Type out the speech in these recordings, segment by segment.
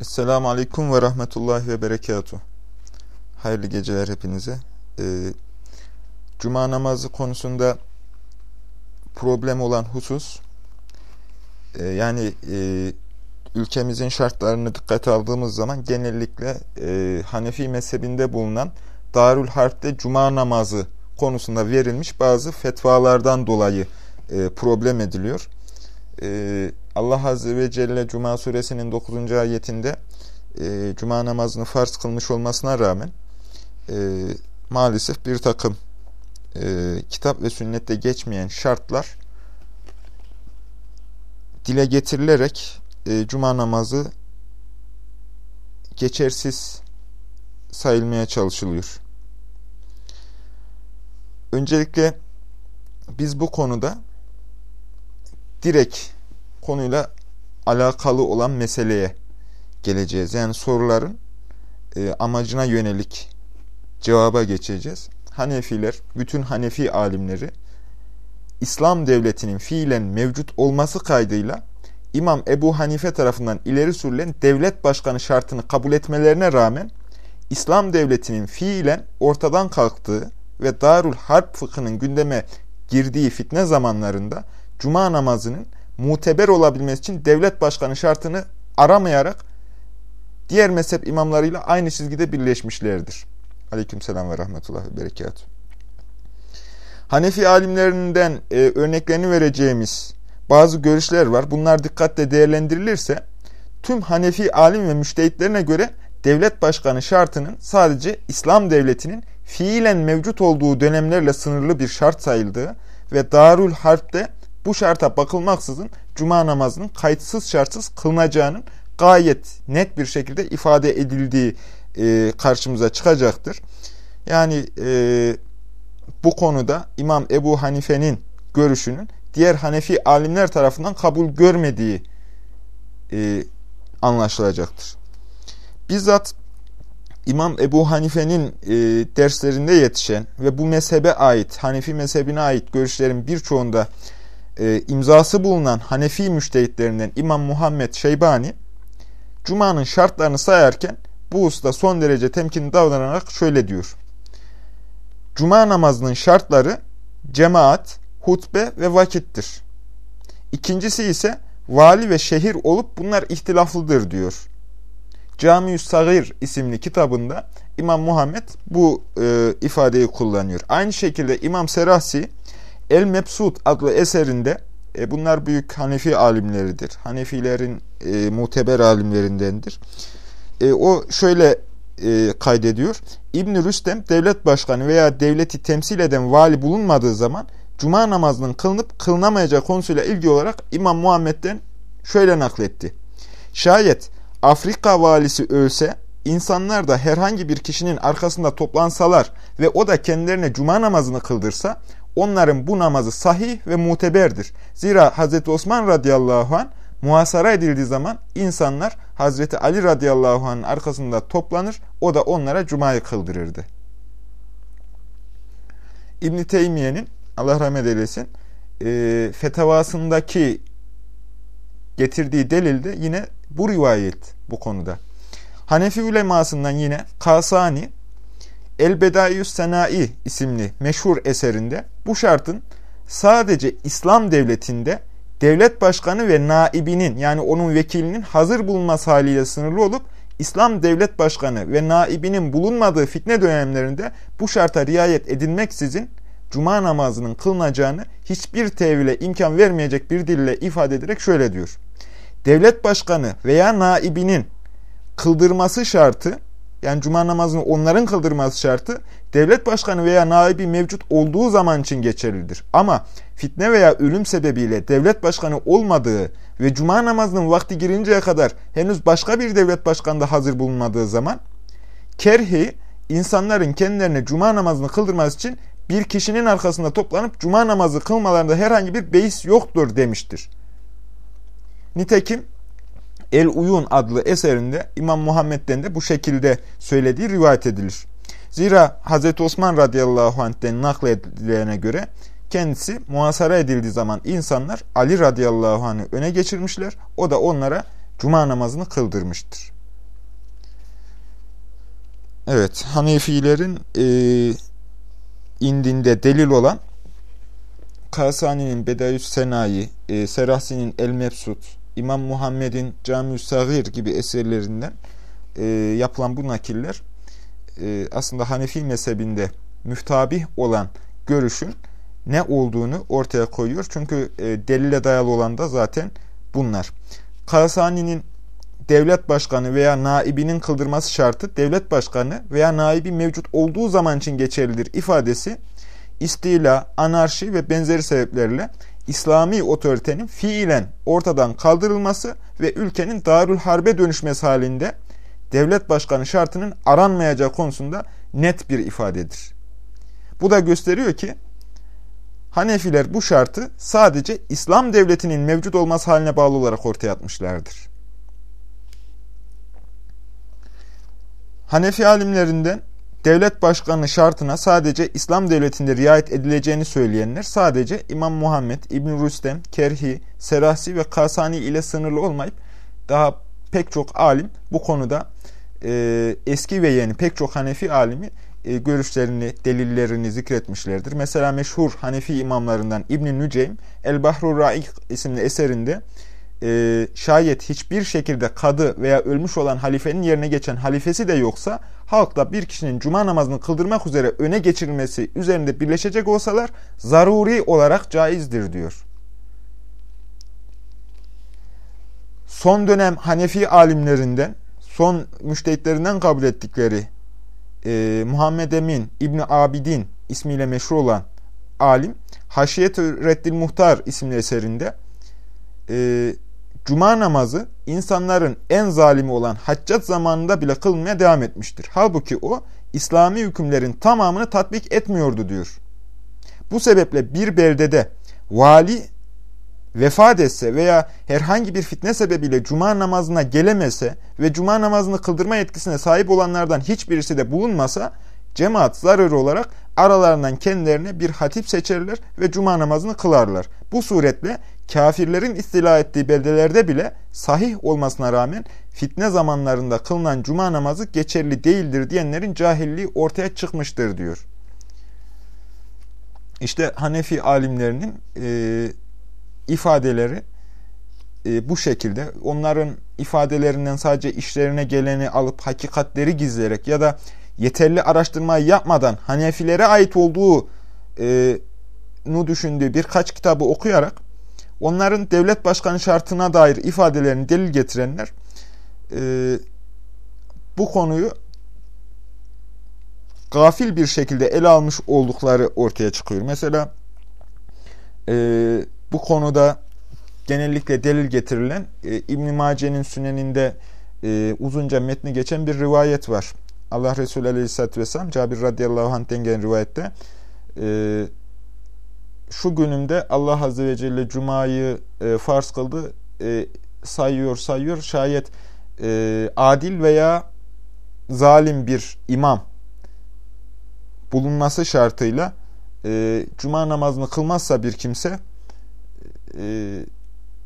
Esselamu Aleyküm ve Rahmetullahi ve Berekatuhu. Hayırlı geceler hepinize. Ee, Cuma namazı konusunda problem olan husus, e, yani e, ülkemizin şartlarını dikkate aldığımız zaman genellikle e, Hanefi mezhebinde bulunan Darül Harp'te Cuma namazı konusunda verilmiş bazı fetvalardan dolayı e, problem ediliyor. E, Allah Azze ve Celle Cuma suresinin 9. ayetinde e, Cuma namazını farz kılmış olmasına rağmen e, maalesef bir takım e, kitap ve sünnette geçmeyen şartlar dile getirilerek Cuma namazı geçersiz sayılmaya çalışılıyor. Öncelikle biz bu konuda direkt konuyla alakalı olan meseleye geleceğiz. Yani soruların e, amacına yönelik cevaba geçeceğiz. Hanefiler, bütün Hanefi alimleri İslam devletinin fiilen mevcut olması kaydıyla İmam Ebu Hanife tarafından ileri sürülen devlet başkanı şartını kabul etmelerine rağmen İslam devletinin fiilen ortadan kalktığı ve Darul Harp fıkhının gündeme girdiği fitne zamanlarında Cuma namazının muteber olabilmesi için devlet başkanı şartını aramayarak diğer mezhep imamlarıyla aynı çizgide birleşmişlerdir. Aleykümselam ve rahmetullah ve berekat. Hanefi alimlerinden e, örneklerini vereceğimiz bazı görüşler var. Bunlar dikkatle değerlendirilirse tüm Hanefi alim ve müştehitlerine göre devlet başkanı şartının sadece İslam devletinin fiilen mevcut olduğu dönemlerle sınırlı bir şart sayıldığı ve Darül Harp'te bu şarta bakılmaksızın cuma namazının kayıtsız şartsız kılınacağının gayet net bir şekilde ifade edildiği e, karşımıza çıkacaktır. Yani e, bu konuda İmam Ebu Hanife'nin görüşünün diğer Hanefi alimler tarafından kabul görmediği e, anlaşılacaktır. Bizzat İmam Ebu Hanife'nin e, derslerinde yetişen ve bu mezhebe ait, Hanefi mezhebine ait görüşlerin birçoğunda e, imzası bulunan Hanefi müştehitlerinden İmam Muhammed Şeybani, Cuma'nın şartlarını sayarken bu usta son derece temkinli davranarak şöyle diyor. Cuma namazının şartları cemaat, hutbe ve vakittir. İkincisi ise vali ve şehir olup bunlar ihtilaflıdır diyor. Cami-ü Sagir isimli kitabında İmam Muhammed bu e, ifadeyi kullanıyor. Aynı şekilde İmam Serahsi El Mebsut adlı eserinde e, bunlar büyük Hanefi alimleridir. Hanefilerin e, muteber alimlerindendir. E, o şöyle e, kaydediyor. İbn Rüstem devlet başkanı veya devleti temsil eden vali bulunmadığı zaman cuma namazının kılınıp kılınamayacağı konusuyla ilgili olarak İmam Muhammed'den şöyle nakletti. Şayet Afrika valisi ölse, insanlar da herhangi bir kişinin arkasında toplansalar ve o da kendilerine cuma namazını kıldırsa, onların bu namazı sahih ve muteberdir. Zira Hazreti Osman radıyallahu anh muhasara edildiği zaman insanlar Hazreti Ali radıyallahu anh'ın arkasında toplanır, o da onlara cumayı kıldırırdı. İbn-i Teymiye'nin, Allah rahmet eylesin, e, fetavasındaki getirdiği delil de yine bu rivayet bu konuda. Hanefi ulemasından yine Kasani El-Bedaiüs Senai isimli meşhur eserinde bu şartın sadece İslam devletinde devlet başkanı ve naibinin yani onun vekilinin hazır bulunması haliyle sınırlı olup İslam devlet başkanı ve naibinin bulunmadığı fitne dönemlerinde bu şarta riayet edilmeksizin cuma namazının kılınacağını hiçbir tevhile imkan vermeyecek bir dille ifade ederek şöyle diyor. Devlet başkanı veya naibinin kıldırması şartı yani cuma namazını onların kıldırması şartı devlet başkanı veya naibi mevcut olduğu zaman için geçerlidir. Ama fitne veya ölüm sebebiyle devlet başkanı olmadığı ve cuma namazının vakti girinceye kadar henüz başka bir devlet başkanı da hazır bulunmadığı zaman kerhi insanların kendilerine cuma namazını kıldırması için bir kişinin arkasında toplanıp cuma namazı kılmalarında herhangi bir beis yoktur demiştir. Nitekim El Uyun adlı eserinde İmam Muhammed'den de bu şekilde söylediği rivayet edilir. Zira Hz. Osman radıyallahu anh'den nakledilene göre kendisi muhasara edildiği zaman insanlar Ali radıyallahu anh'ı öne geçirmişler. O da onlara cuma namazını kıldırmıştır. Evet, Hanefilerin e, indinde delil olan Kasani'nin Bedayüs Senayi, e, Serahsi'nin El Mebsut, İmam Muhammed'in Cami-ü Sagir gibi eserlerinden e, yapılan bu nakiller e, aslında Hanefi mezhebinde müftabih olan görüşün ne olduğunu ortaya koyuyor. Çünkü e, delile dayalı olan da zaten bunlar. Kasani'nin devlet başkanı veya naibinin kıldırması şartı devlet başkanı veya naibi mevcut olduğu zaman için geçerlidir ifadesi istila, anarşi ve benzeri sebeplerle İslami otoritenin fiilen ortadan kaldırılması ve ülkenin darül harbe dönüşmesi halinde devlet başkanı şartının aranmayacağı konusunda net bir ifadedir. Bu da gösteriyor ki Hanefiler bu şartı sadece İslam devletinin mevcut olması haline bağlı olarak ortaya atmışlardır. Hanefi alimlerinden devlet başkanı şartına sadece İslam devletinde riayet edileceğini söyleyenler sadece İmam Muhammed, İbn Rüstem, Kerhi, Serahsi ve Kasani ile sınırlı olmayıp daha pek çok alim bu konuda e, eski ve yeni pek çok Hanefi alimi e, görüşlerini, delillerini zikretmişlerdir. Mesela meşhur Hanefi imamlarından İbn-i Nüceym, El-Bahru Raik isimli eserinde e, şayet hiçbir şekilde kadı veya ölmüş olan halifenin yerine geçen halifesi de yoksa halkta bir kişinin cuma namazını kıldırmak üzere öne geçirilmesi üzerinde birleşecek olsalar zaruri olarak caizdir diyor. Son dönem Hanefi alimlerinden, son müştehitlerinden kabul ettikleri e, Muhammed Emin İbni Abidin ismiyle meşhur olan alim Haşiyet-ü Reddil Muhtar isimli eserinde e, Cuma namazı insanların en zalimi olan haccat zamanında bile kılmaya devam etmiştir. Halbuki o İslami hükümlerin tamamını tatbik etmiyordu diyor. Bu sebeple bir beldede vali vefat etse veya herhangi bir fitne sebebiyle cuma namazına gelemese ve cuma namazını kıldırma yetkisine sahip olanlardan hiçbirisi de bulunmasa cemaat zararı olarak aralarından kendilerine bir hatip seçerler ve cuma namazını kılarlar. Bu suretle kafirlerin istila ettiği beldelerde bile sahih olmasına rağmen fitne zamanlarında kılınan cuma namazı geçerli değildir diyenlerin cahilliği ortaya çıkmıştır diyor. İşte Hanefi alimlerinin e, ifadeleri e, bu şekilde. Onların ifadelerinden sadece işlerine geleni alıp hakikatleri gizleyerek ya da yeterli araştırmayı yapmadan Hanefilere ait olduğu e, nu düşündüğü birkaç kitabı okuyarak onların devlet başkanı şartına dair ifadelerini delil getirenler e, bu konuyu gafil bir şekilde ele almış oldukları ortaya çıkıyor. Mesela e, bu konuda genellikle delil getirilen e, İbn-i Mace'nin süneninde e, uzunca metni geçen bir rivayet var. Allah Resulü Aleyhisselatü Vesselam Cabir radıyallahu anh'ten gelen rivayette e, şu günümde Allah Azze ve Celle Cuma'yı e, farz kıldı e, sayıyor sayıyor şayet e, adil veya zalim bir imam bulunması şartıyla e, Cuma namazını kılmazsa bir kimse e,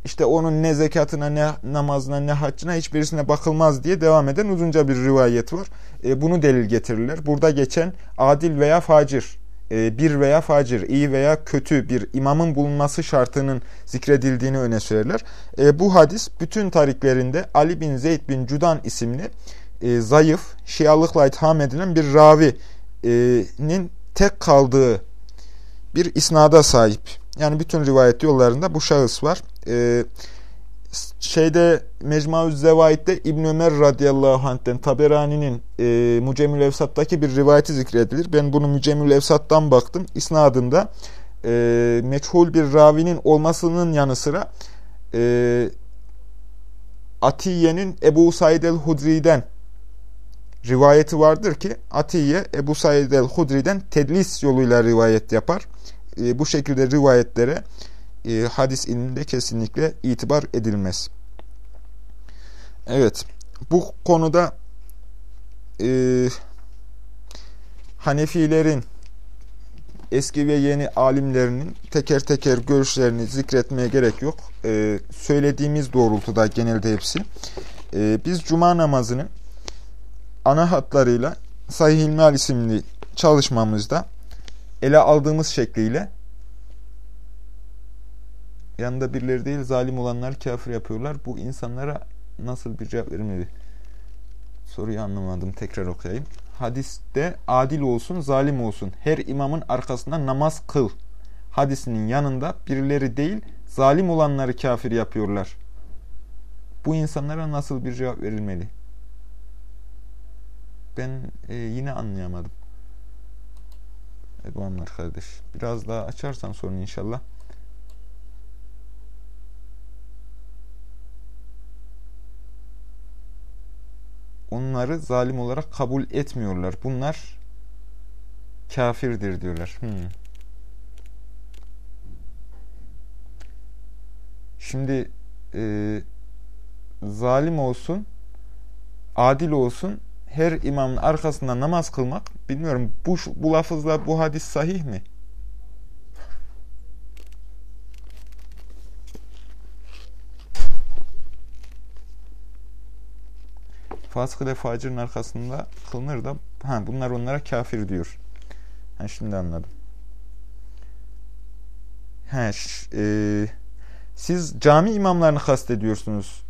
işte onun ne zekatına, ne namazına, ne haccına hiçbirisine bakılmaz diye devam eden uzunca bir rivayet var. E, bunu delil getirirler. Burada geçen adil veya facir, bir veya facir, iyi veya kötü bir imamın bulunması şartının zikredildiğini öne sürerler. E, bu hadis bütün tariklerinde Ali bin Zeyd bin Cudan isimli e, zayıf, şialıkla itham edilen bir ravinin tek kaldığı bir isnada sahip. Yani bütün rivayet yollarında bu şahıs var. Ee, şeyde Mecmuaü Zevaid'de İbn Ömer radıyallahu anh'ten Taberani'nin e, Mücemül Evsat'taki bir rivayeti zikredilir. Ben bunu Mücemül Evsat'tan baktım. İsnadında e, meçhul bir ravinin olmasının yanı sıra e, Atiye'nin Ebu Said el-Hudri'den rivayeti vardır ki Atiye Ebu Said el-Hudri'den tedlis yoluyla rivayet yapar e, bu şekilde rivayetlere e, hadis ilminde kesinlikle itibar edilmez. Evet, bu konuda e, Hanefilerin eski ve yeni alimlerinin teker teker görüşlerini zikretmeye gerek yok. E, söylediğimiz doğrultuda genelde hepsi. E, biz cuma namazını ana hatlarıyla Sahih İlmihal isimli çalışmamızda ele aldığımız şekliyle yanında birileri değil zalim olanlar kafir yapıyorlar. Bu insanlara nasıl bir cevap verilmeli? Soruyu anlamadım. Tekrar okuyayım. Hadiste adil olsun, zalim olsun. Her imamın arkasında namaz kıl. Hadisinin yanında birileri değil, zalim olanları kafir yapıyorlar. Bu insanlara nasıl bir cevap verilmeli? Ben e, yine anlayamadım. Edvanlar kardeş. Biraz daha açarsan sorun inşallah. Onları zalim olarak kabul etmiyorlar. Bunlar kafirdir diyorlar. Hmm. Şimdi e, zalim olsun, adil olsun, her imamın arkasında namaz kılmak, bilmiyorum bu, bu lafızla bu hadis sahih mi? Fasık ile facirin arkasında kılınır da ha, bunlar onlara kafir diyor. Ha, şimdi anladım. Ha, e, siz cami imamlarını kastediyorsunuz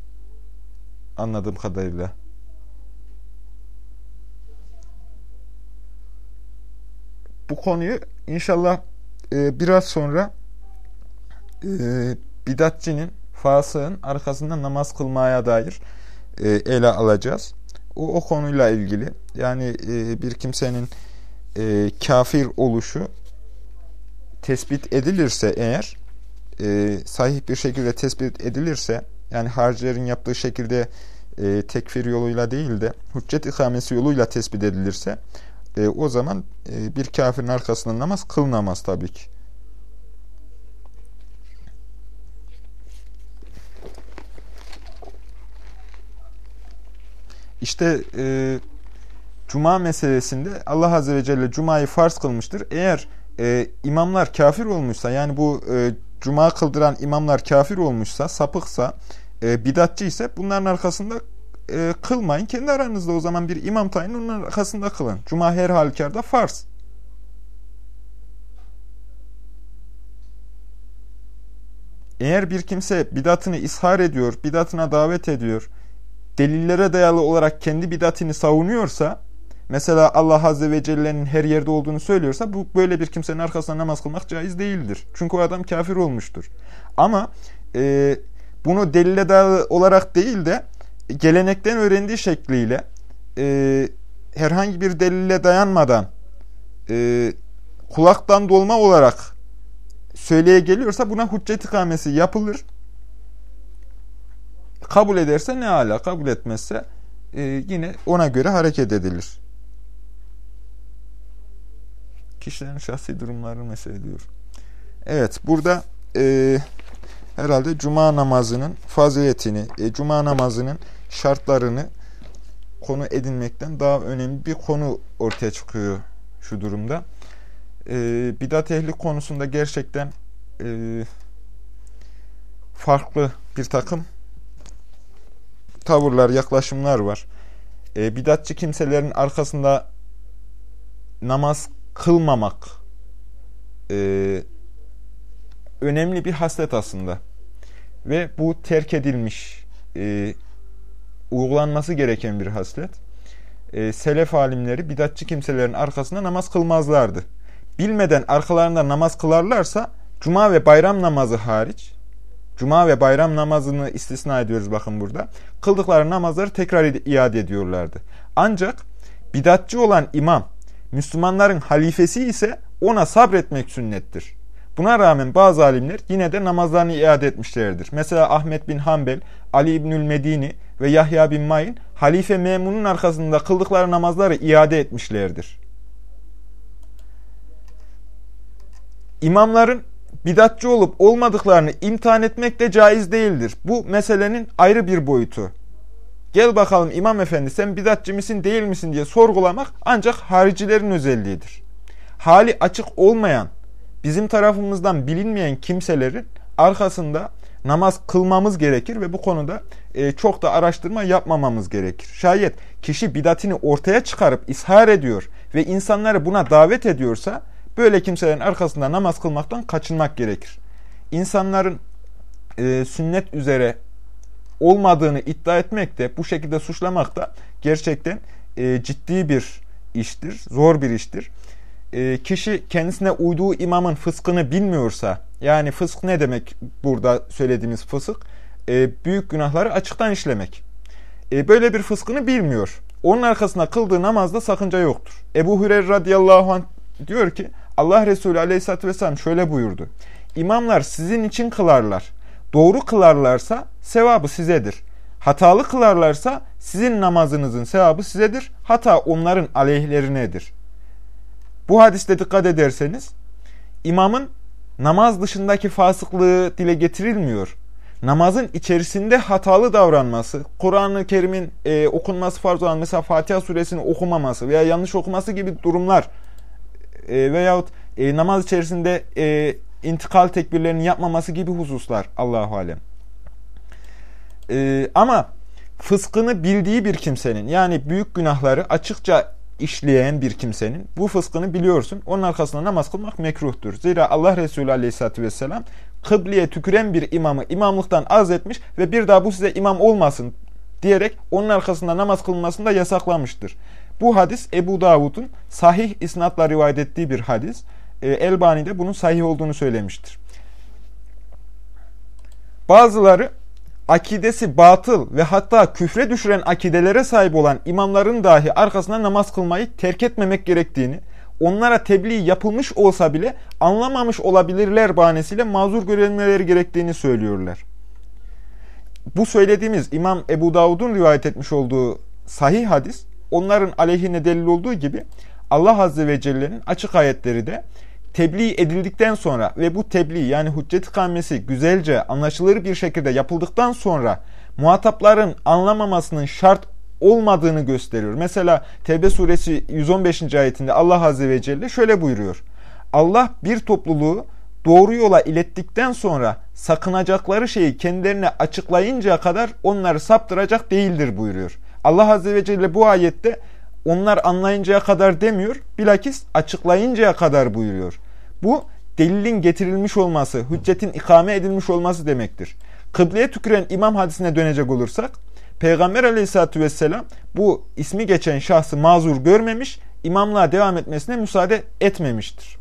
anladığım kadarıyla. Bu konuyu inşallah e, biraz sonra e, bidatçinin, fasığın arkasında namaz kılmaya dair e, ele alacağız. O, o konuyla ilgili yani e, bir kimsenin e, kafir oluşu tespit edilirse eğer e, sahih bir şekilde tespit edilirse yani haricilerin yaptığı şekilde e, tekfir yoluyla değil de hüccet ikamesi yoluyla tespit edilirse e, o zaman e, bir kafirin arkasında namaz kılınamaz tabii ki. İşte e, Cuma meselesinde Allah Azze ve Celle Cuma'yı farz kılmıştır. Eğer e, imamlar kafir olmuşsa yani bu e, Cuma kıldıran imamlar kafir olmuşsa, sapıksa, e, bidatçı ise bunların arkasında e, kılmayın. Kendi aranızda o zaman bir imam tayin onun arkasında kılın. Cuma her halükarda farz. Eğer bir kimse bidatını ishar ediyor, bidatına davet ediyor, delillere dayalı olarak kendi bidatini savunuyorsa, mesela Allah Azze ve Celle'nin her yerde olduğunu söylüyorsa, bu böyle bir kimsenin arkasına namaz kılmak caiz değildir. Çünkü o adam kafir olmuştur. Ama e, bunu delile dayalı olarak değil de gelenekten öğrendiği şekliyle e, herhangi bir delile dayanmadan e, kulaktan dolma olarak söyleye geliyorsa buna hüccet ikamesi yapılır. Kabul ederse ne ala, kabul etmezse e, yine ona göre hareket edilir. Kişilerin şahsi durumlarını mesele ediyor. Evet, burada e, herhalde cuma namazının faziletini, e, cuma namazının şartlarını konu edinmekten daha önemli bir konu ortaya çıkıyor şu durumda. E, bidat ehli konusunda gerçekten e, farklı bir takım tavırlar, yaklaşımlar var. E, bidatçı kimselerin arkasında namaz kılmamak e, önemli bir haslet aslında. Ve bu terk edilmiş, e, uygulanması gereken bir haslet. E, selef alimleri bidatçı kimselerin arkasında namaz kılmazlardı. Bilmeden arkalarında namaz kılarlarsa cuma ve bayram namazı hariç Cuma ve bayram namazını istisna ediyoruz bakın burada. Kıldıkları namazları tekrar iade ediyorlardı. Ancak bidatçı olan imam, Müslümanların halifesi ise ona sabretmek sünnettir. Buna rağmen bazı alimler yine de namazlarını iade etmişlerdir. Mesela Ahmet bin Hanbel, Ali İbnül Medini ve Yahya bin Mayin halife Memun'un arkasında kıldıkları namazları iade etmişlerdir. İmamların bidatçı olup olmadıklarını imtihan etmek de caiz değildir. Bu meselenin ayrı bir boyutu. Gel bakalım imam efendi sen bidatçı mısın değil misin diye sorgulamak ancak haricilerin özelliğidir. Hali açık olmayan, bizim tarafımızdan bilinmeyen kimselerin arkasında namaz kılmamız gerekir ve bu konuda e, çok da araştırma yapmamamız gerekir. Şayet kişi bidatini ortaya çıkarıp ishar ediyor ve insanları buna davet ediyorsa böyle kimselerin arkasında namaz kılmaktan kaçınmak gerekir. İnsanların e, sünnet üzere olmadığını iddia etmek de bu şekilde suçlamak da gerçekten e, ciddi bir iştir, zor bir iştir. E, kişi kendisine uyduğu imamın fıskını bilmiyorsa, yani fısk ne demek burada söylediğimiz fısık? E, büyük günahları açıktan işlemek. E, böyle bir fıskını bilmiyor. Onun arkasında kıldığı namazda sakınca yoktur. Ebu Hureyre radıyallahu anh diyor ki, Allah Resulü aleyhissalatü vesselam şöyle buyurdu. İmamlar sizin için kılarlar. Doğru kılarlarsa sevabı sizedir. Hatalı kılarlarsa sizin namazınızın sevabı sizedir. Hata onların aleyhlerinedir. Bu hadiste dikkat ederseniz imamın namaz dışındaki fasıklığı dile getirilmiyor. Namazın içerisinde hatalı davranması, Kur'an-ı Kerim'in e, okunması farz olan mesela Fatiha suresini okumaması veya yanlış okuması gibi durumlar e, veyahut e, namaz içerisinde e, intikal tekbirlerini yapmaması gibi hususlar Allahu alem. E, ama fıskını bildiği bir kimsenin yani büyük günahları açıkça işleyen bir kimsenin bu fıskını biliyorsun. Onun arkasında namaz kılmak mekruhtur. Zira Allah Resulü Aleyhisselatü Vesselam kıbleye tüküren bir imamı imamlıktan az etmiş ve bir daha bu size imam olmasın diyerek onun arkasında namaz kılınmasını da yasaklamıştır. Bu hadis Ebu Davud'un sahih isnatla rivayet ettiği bir hadis. E, Elbani de bunun sahih olduğunu söylemiştir. Bazıları akidesi batıl ve hatta küfre düşüren akidelere sahip olan imamların dahi arkasına namaz kılmayı terk etmemek gerektiğini, onlara tebliğ yapılmış olsa bile anlamamış olabilirler bahanesiyle mazur görülmeleri gerektiğini söylüyorlar. Bu söylediğimiz İmam Ebu Davud'un rivayet etmiş olduğu sahih hadis, onların aleyhine delil olduğu gibi Allah Azze ve Celle'nin açık ayetleri de tebliğ edildikten sonra ve bu tebliğ yani hüccet ikamesi güzelce anlaşılır bir şekilde yapıldıktan sonra muhatapların anlamamasının şart olmadığını gösteriyor. Mesela Tevbe suresi 115. ayetinde Allah Azze ve Celle şöyle buyuruyor. Allah bir topluluğu doğru yola ilettikten sonra sakınacakları şeyi kendilerine açıklayıncaya kadar onları saptıracak değildir buyuruyor. Allah Azze ve Celle bu ayette onlar anlayıncaya kadar demiyor, bilakis açıklayıncaya kadar buyuruyor. Bu delilin getirilmiş olması, hüccetin ikame edilmiş olması demektir. Kıbleye tüküren imam hadisine dönecek olursak, Peygamber aleyhissalatü vesselam bu ismi geçen şahsı mazur görmemiş, imamlığa devam etmesine müsaade etmemiştir.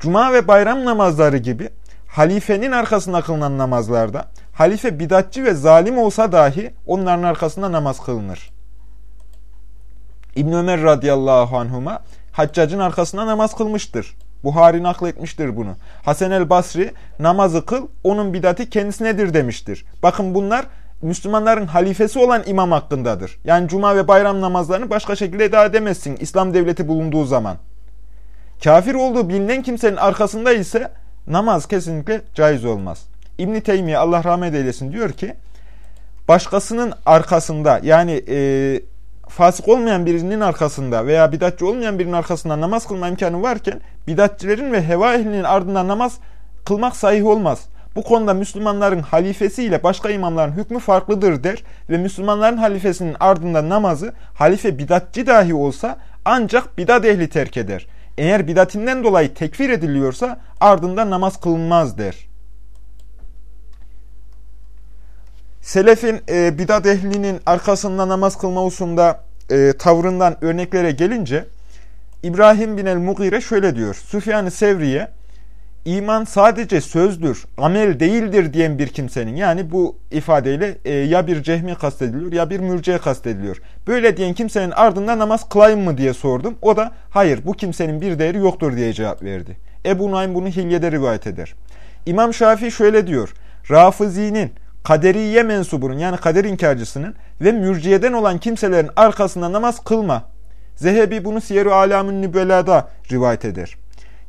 Cuma ve bayram namazları gibi halifenin arkasında kılınan namazlarda, halife bidatçı ve zalim olsa dahi onların arkasında namaz kılınır. İbn Ömer radıyallahu anhuma Haccacın arkasında namaz kılmıştır. Buhari nakletmiştir bunu. Hasan el Basri namazı kıl onun bidati kendisinedir demiştir. Bakın bunlar Müslümanların halifesi olan imam hakkındadır. Yani cuma ve bayram namazlarını başka şekilde eda edemezsin İslam devleti bulunduğu zaman. Kafir olduğu bilinen kimsenin arkasında ise namaz kesinlikle caiz olmaz. İbn Teymiye Allah rahmet eylesin diyor ki başkasının arkasında yani e, fasık olmayan birinin arkasında veya bidatçı olmayan birinin arkasında namaz kılma imkanı varken bidatçilerin ve heva ehlinin ardından namaz kılmak sahih olmaz. Bu konuda Müslümanların halifesiyle başka imamların hükmü farklıdır der ve Müslümanların halifesinin ardından namazı halife bidatçı dahi olsa ancak bidat ehli terk eder. Eğer bidatinden dolayı tekfir ediliyorsa ardından namaz kılınmaz der. Selefin e, bidat ehlinin arkasında namaz kılma hususunda e, tavrından örneklere gelince İbrahim bin el-Mugire şöyle diyor. Süfyan-ı Sevriye iman sadece sözdür, amel değildir diyen bir kimsenin yani bu ifadeyle e, ya bir cehmi kastediliyor ya bir mürciye kastediliyor. Böyle diyen kimsenin ardında namaz kılayım mı diye sordum. O da hayır bu kimsenin bir değeri yoktur diye cevap verdi. Ebu Naim bunu Hilye'de rivayet eder. İmam Şafii şöyle diyor. Rafizi'nin kaderiye mensubunun yani kader inkarcısının ve mürciyeden olan kimselerin arkasında namaz kılma. Zehebi bunu Siyer-i Alamün Nübela'da rivayet eder.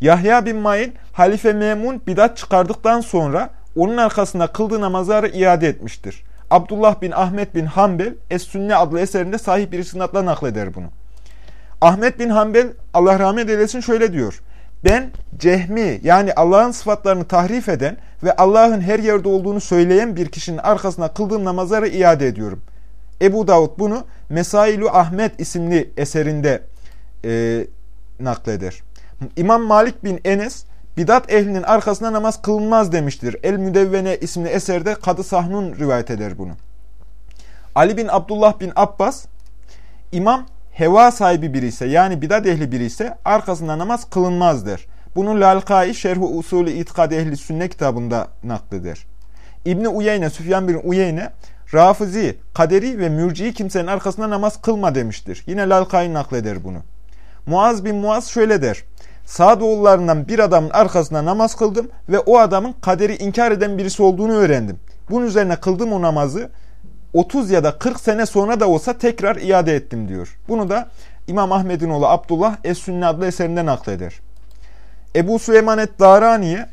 Yahya bin Ma'in Halife Memun bidat çıkardıktan sonra onun arkasında kıldığı namazları iade etmiştir. Abdullah bin Ahmet bin Hanbel Es-Sünne adlı eserinde sahip bir isnatla nakleder bunu. Ahmet bin Hanbel Allah rahmet eylesin şöyle diyor. Ben cehmi yani Allah'ın sıfatlarını tahrif eden ve Allah'ın her yerde olduğunu söyleyen bir kişinin arkasına kıldığım namazları iade ediyorum. Ebu Davud bunu Mesailu Ahmet isimli eserinde e, nakleder. İmam Malik bin Enes bidat ehlinin arkasına namaz kılınmaz demiştir. El Müdevvene isimli eserde Kadı Sahnun rivayet eder bunu. Ali bin Abdullah bin Abbas imam heva sahibi biri ise yani bidat ehli biri ise arkasında namaz kılınmaz der. Bunu Lalkai Şerhu Usulü İtikad Ehli Sünne kitabında nakleder. İbni Uyeyne, Süfyan bin Uyeyne, Rafizi, Kaderi ve Mürciyi kimsenin arkasında namaz kılma demiştir. Yine Lalkai nakleder bunu. Muaz bin Muaz şöyle der. Sağdoğullarından bir adamın arkasında namaz kıldım ve o adamın kaderi inkar eden birisi olduğunu öğrendim. Bunun üzerine kıldım o namazı 30 ya da 40 sene sonra da olsa tekrar iade ettim diyor. Bunu da İmam Ahmed'in oğlu Abdullah Es-Sünni adlı eserinden nakleder. Ebu Süleyman et-Darani'ye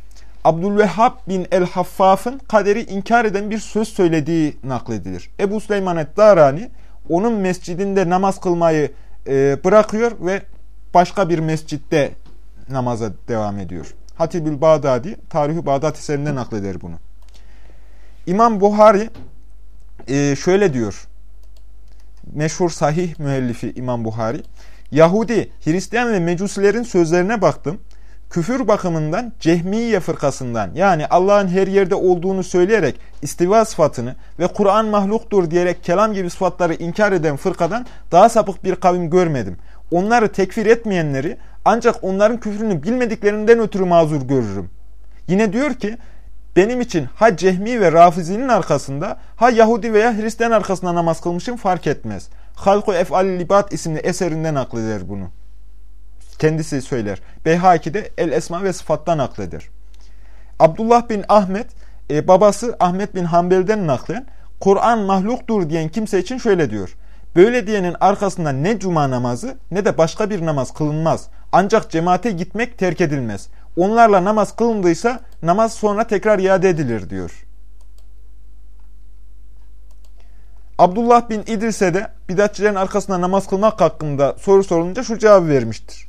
Abdülvehhab bin el-Haffaf'ın kaderi inkar eden bir söz söylediği nakledilir. Ebu Süleyman et-Darani onun mescidinde namaz kılmayı e, bırakıyor ve başka bir mescitte namaza devam ediyor. Hatibül Bağdadi Tarih-i Bağdat eserinde nakleder bunu. İmam Buhari e, şöyle diyor. Meşhur sahih müellifi İmam Buhari. Yahudi, Hristiyan ve Mecusilerin sözlerine baktım. Küfür bakımından Cehmiye fırkasından yani Allah'ın her yerde olduğunu söyleyerek istiva sıfatını ve Kur'an mahluktur diyerek kelam gibi sıfatları inkar eden fırkadan daha sapık bir kavim görmedim. Onları tekfir etmeyenleri ancak onların küfrünü bilmediklerinden ötürü mazur görürüm. Yine diyor ki benim için ha Cehmi ve Rafizinin arkasında ha Yahudi veya Hristiyan arkasında namaz kılmışım fark etmez. Halku Ef'al Libat isimli eserinden nakleder bunu. Kendisi söyler. Beyhaki de El Esma ve Sıfat'tan nakleder. Abdullah bin Ahmet, e, babası Ahmet bin Hanbel'den naklen, Kur'an mahluktur diyen kimse için şöyle diyor. Böyle diyenin arkasında ne cuma namazı ne de başka bir namaz kılınmaz. Ancak cemaate gitmek terk edilmez. Onlarla namaz kılındıysa namaz sonra tekrar iade edilir diyor. Abdullah bin İdris'e de bidatçilerin arkasında namaz kılmak hakkında soru sorulunca şu cevabı vermiştir.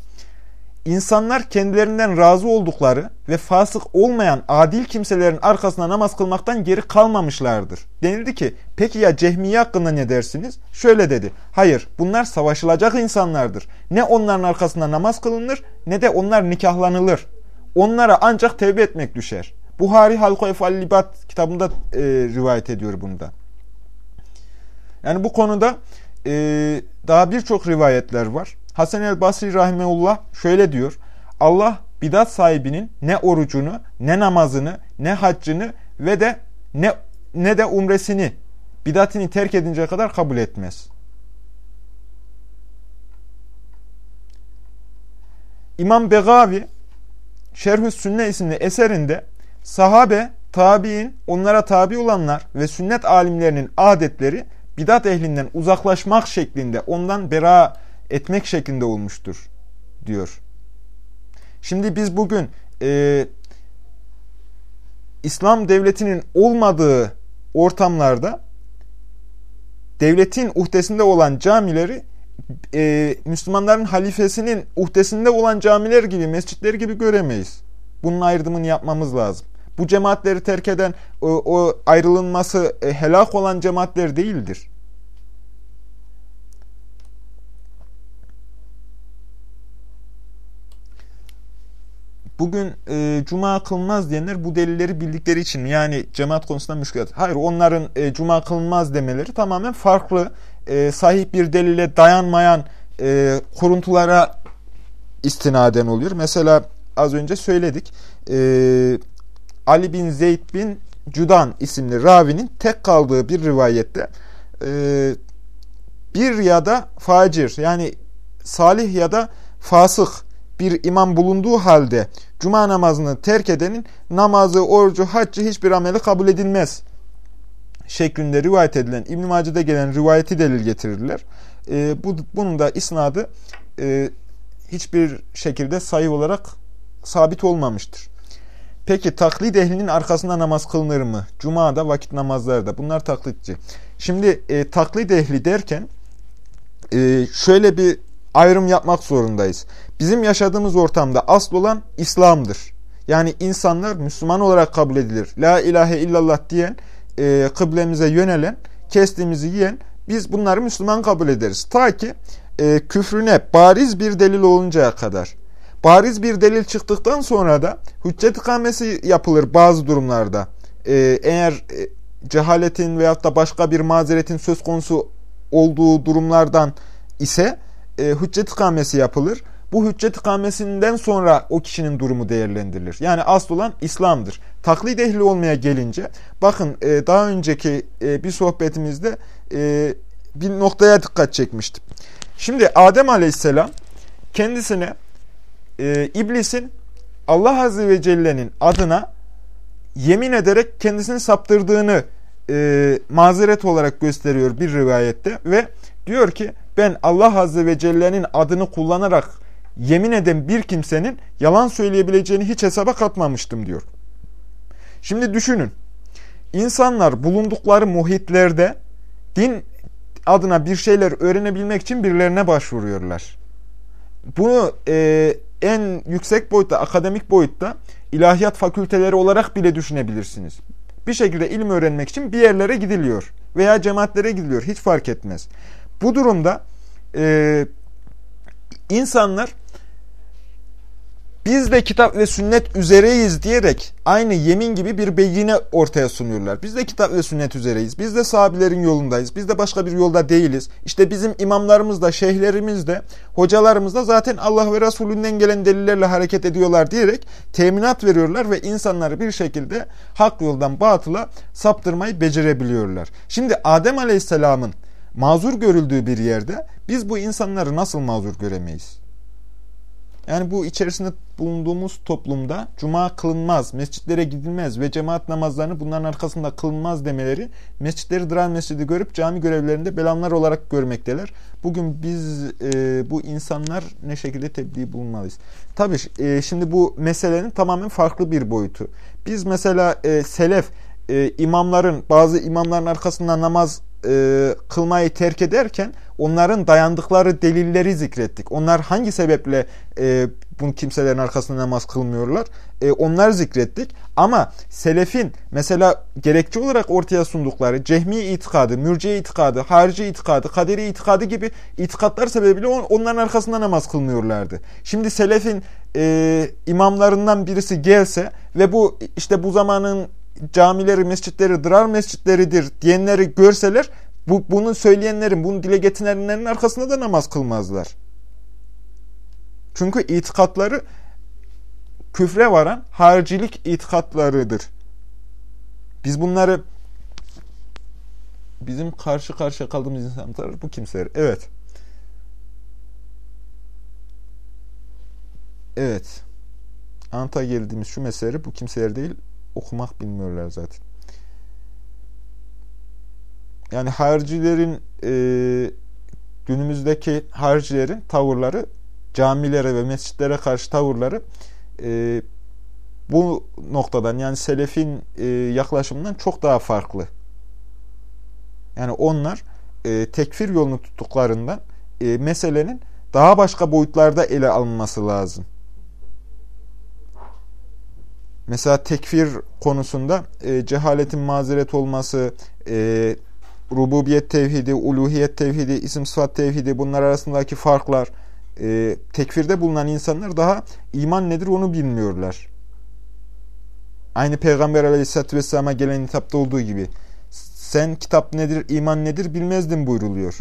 İnsanlar kendilerinden razı oldukları ve fasık olmayan adil kimselerin arkasına namaz kılmaktan geri kalmamışlardır. Denildi ki peki ya Cehmiye hakkında ne dersiniz? Şöyle dedi. Hayır bunlar savaşılacak insanlardır. Ne onların arkasında namaz kılınır ne de onlar nikahlanılır. Onlara ancak tevbe etmek düşer. Buhari Halko Efal Libat kitabında e, rivayet ediyor bunda. Yani bu konuda e, daha birçok rivayetler var. Hasan el Basri Rahimeullah şöyle diyor. Allah bidat sahibinin ne orucunu, ne namazını, ne haccını ve de ne, ne de umresini bidatini terk edinceye kadar kabul etmez. İmam Begavi Şerhü Sünne isimli eserinde sahabe, tabi'in, onlara tabi olanlar ve sünnet alimlerinin adetleri bidat ehlinden uzaklaşmak şeklinde ondan bera etmek şeklinde olmuştur diyor. Şimdi biz bugün e, İslam devletinin olmadığı ortamlarda devletin uhdesinde olan camileri e, Müslümanların halifesinin uhdesinde olan camiler gibi, mescitler gibi göremeyiz. Bunun ayrımını yapmamız lazım. Bu cemaatleri terk eden, o, o ayrılınması e, helak olan cemaatler değildir. Bugün e, cuma kılmaz diyenler bu delilleri bildikleri için yani cemaat konusunda müşkilat. Hayır onların e, cuma kılmaz demeleri tamamen farklı. E, sahih bir delile dayanmayan e, kuruntulara istinaden oluyor. Mesela az önce söyledik. E, Ali bin Zeyd bin Cudan isimli ravinin tek kaldığı bir rivayette e, bir ya da facir yani salih ya da fasık bir imam bulunduğu halde cuma namazını terk edenin namazı, orucu, haccı hiçbir ameli kabul edilmez şeklinde rivayet edilen İbn-i Mace'de gelen rivayeti delil getirirler. E, bu, bunun da isnadı e, hiçbir şekilde sayı olarak sabit olmamıştır. Peki taklit ehlinin arkasında namaz kılınır mı? Cuma'da vakit namazlarda. Bunlar taklitçi. Şimdi e, taklit ehli derken e, şöyle bir ayrım yapmak zorundayız. Bizim yaşadığımız ortamda asıl olan İslam'dır. Yani insanlar Müslüman olarak kabul edilir. La ilahe illallah diyen, e, kıblemize yönelen, kestiğimizi yiyen biz bunları Müslüman kabul ederiz. Ta ki e, küfrüne bariz bir delil oluncaya kadar. Bariz bir delil çıktıktan sonra da hüccet ikamesi yapılır bazı durumlarda. E, eğer e, cehaletin veyahut da başka bir mazeretin söz konusu olduğu durumlardan ise e, hüccet ikamesi yapılır. Bu hüccet ikamesinden sonra o kişinin durumu değerlendirilir. Yani asıl olan İslam'dır. Taklit ehli olmaya gelince, bakın e, daha önceki e, bir sohbetimizde e, bir noktaya dikkat çekmiştim. Şimdi Adem Aleyhisselam kendisine e, iblisin Allah Azze ve Celle'nin adına yemin ederek kendisini saptırdığını e, mazeret olarak gösteriyor bir rivayette ve diyor ki ben Allah Azze ve Celle'nin adını kullanarak yemin eden bir kimsenin yalan söyleyebileceğini hiç hesaba katmamıştım diyor. Şimdi düşünün. İnsanlar bulundukları muhitlerde din adına bir şeyler öğrenebilmek için birilerine başvuruyorlar. Bunu e, en yüksek boyutta, akademik boyutta ilahiyat fakülteleri olarak bile düşünebilirsiniz. Bir şekilde ilim öğrenmek için bir yerlere gidiliyor veya cemaatlere gidiliyor. Hiç fark etmez. Bu durumda e, insanlar biz de kitap ve sünnet üzereyiz diyerek aynı yemin gibi bir beyine ortaya sunuyorlar. Biz de kitap ve sünnet üzereyiz. Biz de sahabilerin yolundayız. Biz de başka bir yolda değiliz. İşte bizim imamlarımız da, şeyhlerimiz de, hocalarımız da zaten Allah ve Resulünden gelen delillerle hareket ediyorlar diyerek teminat veriyorlar ve insanları bir şekilde hak yoldan batıla saptırmayı becerebiliyorlar. Şimdi Adem Aleyhisselam'ın mazur görüldüğü bir yerde biz bu insanları nasıl mazur göremeyiz? Yani bu içerisinde bulunduğumuz toplumda cuma kılınmaz, mescitlere gidilmez ve cemaat namazlarını bunların arkasında kılınmaz demeleri mescitleri Dırar Mescidi görüp cami görevlerinde belanlar olarak görmekteler. Bugün biz e, bu insanlar ne şekilde tebliğ bulunmalıyız? Tabii e, şimdi bu meselenin tamamen farklı bir boyutu. Biz mesela e, selef e, imamların bazı imamların arkasında namaz e, kılmayı terk ederken onların dayandıkları delilleri zikrettik. Onlar hangi sebeple e, bu kimselerin arkasında namaz kılmıyorlar? E, onlar zikrettik. Ama selefin mesela gerekçe olarak ortaya sundukları cehmi itikadı, mürciye itikadı, harici itikadı, kaderi itikadı gibi itikatlar sebebiyle on, onların arkasında namaz kılmıyorlardı. Şimdi selefin e, imamlarından birisi gelse ve bu işte bu zamanın camileri, mescitleri dırar mescitleridir diyenleri görseler bu, bunu söyleyenlerin, bunu dile getirenlerin arkasında da namaz kılmazlar. Çünkü itikatları küfre varan haricilik itikatlarıdır. Biz bunları bizim karşı karşıya kaldığımız insanlar bu kimseler. Evet. Evet. Anta geldiğimiz şu mesele bu kimseler değil okumak bilmiyorlar zaten. Yani haricilerin e, günümüzdeki haricilerin tavırları camilere ve mescitlere karşı tavırları e, bu noktadan yani selefin e, yaklaşımından çok daha farklı. Yani onlar e, tekfir yolunu tuttuklarından e, meselenin daha başka boyutlarda ele alınması lazım. Mesela tekfir konusunda e, cehaletin mazeret olması, e, rububiyet tevhidi, uluhiyet tevhidi, isim sıfat tevhidi bunlar arasındaki farklar, e, tekfirde bulunan insanlar daha iman nedir onu bilmiyorlar. Aynı Peygamber aleyhissalatü vesselam'a gelen hitapta olduğu gibi sen kitap nedir, iman nedir bilmezdin buyruluyor.